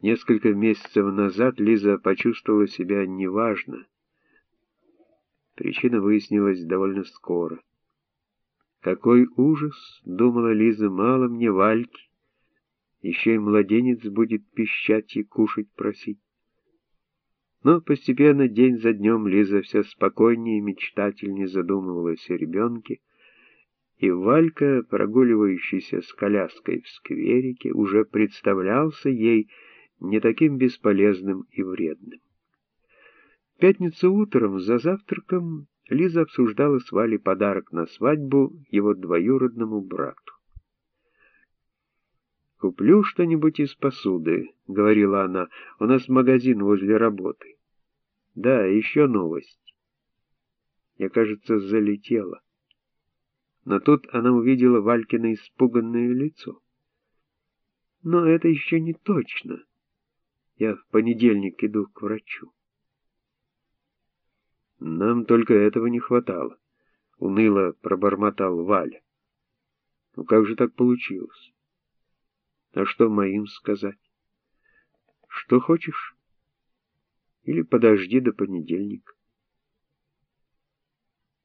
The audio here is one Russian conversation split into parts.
Несколько месяцев назад Лиза почувствовала себя неважно. Причина выяснилась довольно скоро. Какой ужас, думала Лиза, мало мне Вальки. Еще и младенец будет пищать и кушать просить. Но постепенно, день за днем, Лиза все спокойнее и мечтательнее задумывалась о ребенке, и Валька, прогуливающийся с коляской в скверике, уже представлялся ей не таким бесполезным и вредным. В пятницу утром за завтраком Лиза обсуждала с Валей подарок на свадьбу его двоюродному брату. «Куплю что-нибудь из посуды», — говорила она, — «у нас магазин возле работы». «Да, еще новость». Я, кажется, залетела. Но тут она увидела Валькино испуганное лицо. «Но это еще не точно. Я в понедельник иду к врачу». «Нам только этого не хватало», — уныло пробормотал Валя. «Ну как же так получилось?» А что моим сказать? Что хочешь? Или подожди до понедельника.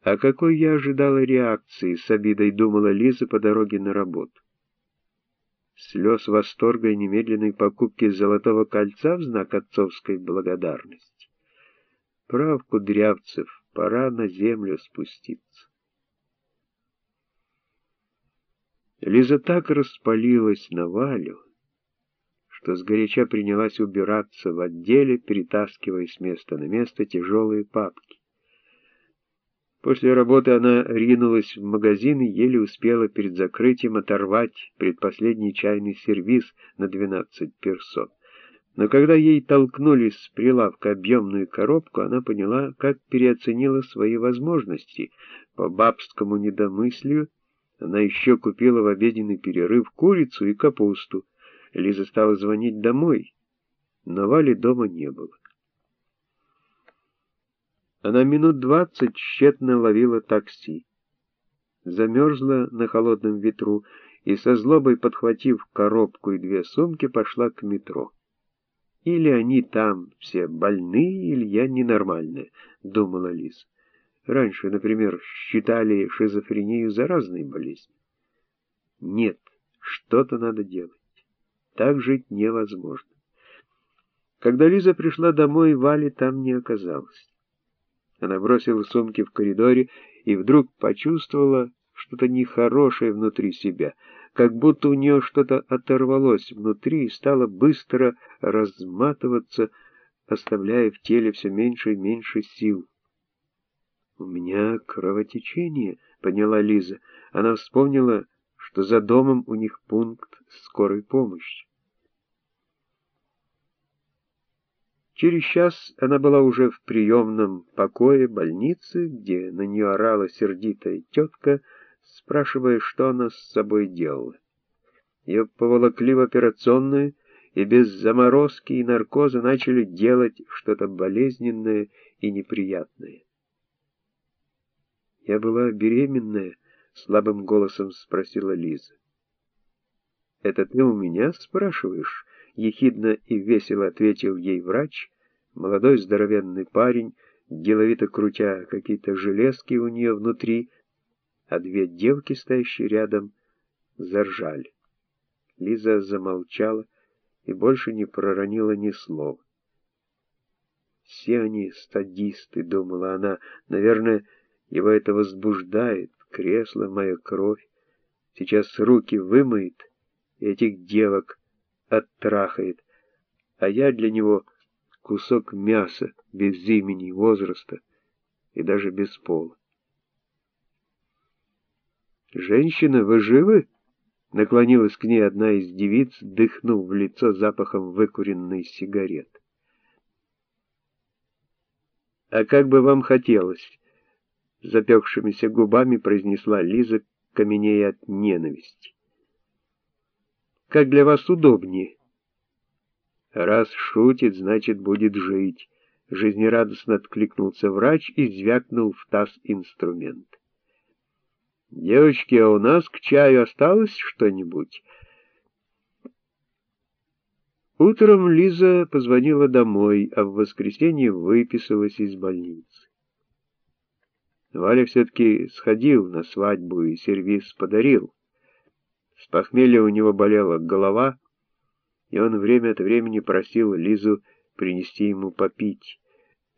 А какой я ожидала реакции, с обидой думала Лиза по дороге на работу. Слез восторга и немедленной покупки золотого кольца в знак отцовской благодарности. Прав, Кудрявцев, пора на землю спуститься. Лиза так распалилась на Валю, что сгоряча принялась убираться в отделе, перетаскивая с места на место тяжелые папки. После работы она ринулась в магазин и еле успела перед закрытием оторвать предпоследний чайный сервиз на 12 персон. Но когда ей толкнули с прилавка объемную коробку, она поняла, как переоценила свои возможности. По бабскому недомыслию она еще купила в обеденный перерыв курицу и капусту. Лиза стала звонить домой, но Вали дома не было. Она минут двадцать тщетно ловила такси. Замерзла на холодном ветру и со злобой, подхватив коробку и две сумки, пошла к метро. Или они там все больные, или я ненормальная, думала Лиза. Раньше, например, считали шизофрению заразной болезнью. Нет, что-то надо делать. Так жить невозможно. Когда Лиза пришла домой, Вали там не оказалось. Она бросила сумки в коридоре и вдруг почувствовала что-то нехорошее внутри себя, как будто у нее что-то оторвалось внутри и стало быстро разматываться, оставляя в теле все меньше и меньше сил. «У меня кровотечение», — поняла Лиза. Она вспомнила, что за домом у них пункт скорой помощи. Через час она была уже в приемном покое больницы, где на нее орала сердитая тетка, спрашивая, что она с собой делала. Ее поволокли в операционную, и без заморозки и наркоза начали делать что-то болезненное и неприятное. «Я была беременная?» — слабым голосом спросила Лиза. «Это ты у меня спрашиваешь?» — ехидно и весело ответил ей врач, молодой здоровенный парень, деловито крутя какие-то железки у нее внутри, а две девки, стоящие рядом, заржали. Лиза замолчала и больше не проронила ни слова. «Все они стадисты», — думала она, — «наверное, — его это возбуждает, кресло, моя кровь. Сейчас руки вымоет, этих девок оттрахает, а я для него кусок мяса без имени, возраста и даже без пола. «Женщина, вы живы?» Наклонилась к ней одна из девиц, дыхнув в лицо запахом выкуренной сигареты. «А как бы вам хотелось?» запекшимися губами произнесла Лиза, каменея от ненависти. «Как для вас удобнее?» «Раз шутит, значит, будет жить», — жизнерадостно откликнулся врач и звякнул в таз инструмент. «Девочки, а у нас к чаю осталось что-нибудь?» Утром Лиза позвонила домой, а в воскресенье выписалась из больницы. Валя все-таки сходил на свадьбу и сервиз подарил. С похмелья у него болела голова, и он время от времени просил Лизу принести ему попить.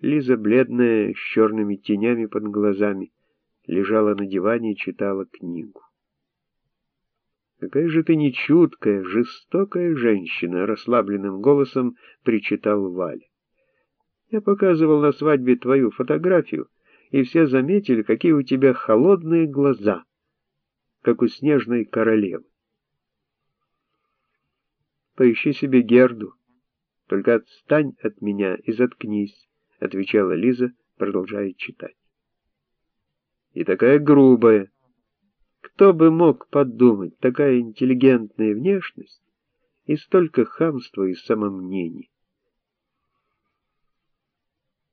Лиза, бледная, с черными тенями под глазами, лежала на диване и читала книгу. «Какая же ты нечуткая, жестокая женщина!» — расслабленным голосом причитал Валя. «Я показывал на свадьбе твою фотографию, и все заметили, какие у тебя холодные глаза, как у снежной королевы. Поищи себе Герду, только отстань от меня и заткнись», — отвечала Лиза, продолжая читать. «И такая грубая». Кто бы мог подумать, такая интеллигентная внешность и столько хамства и самомнений.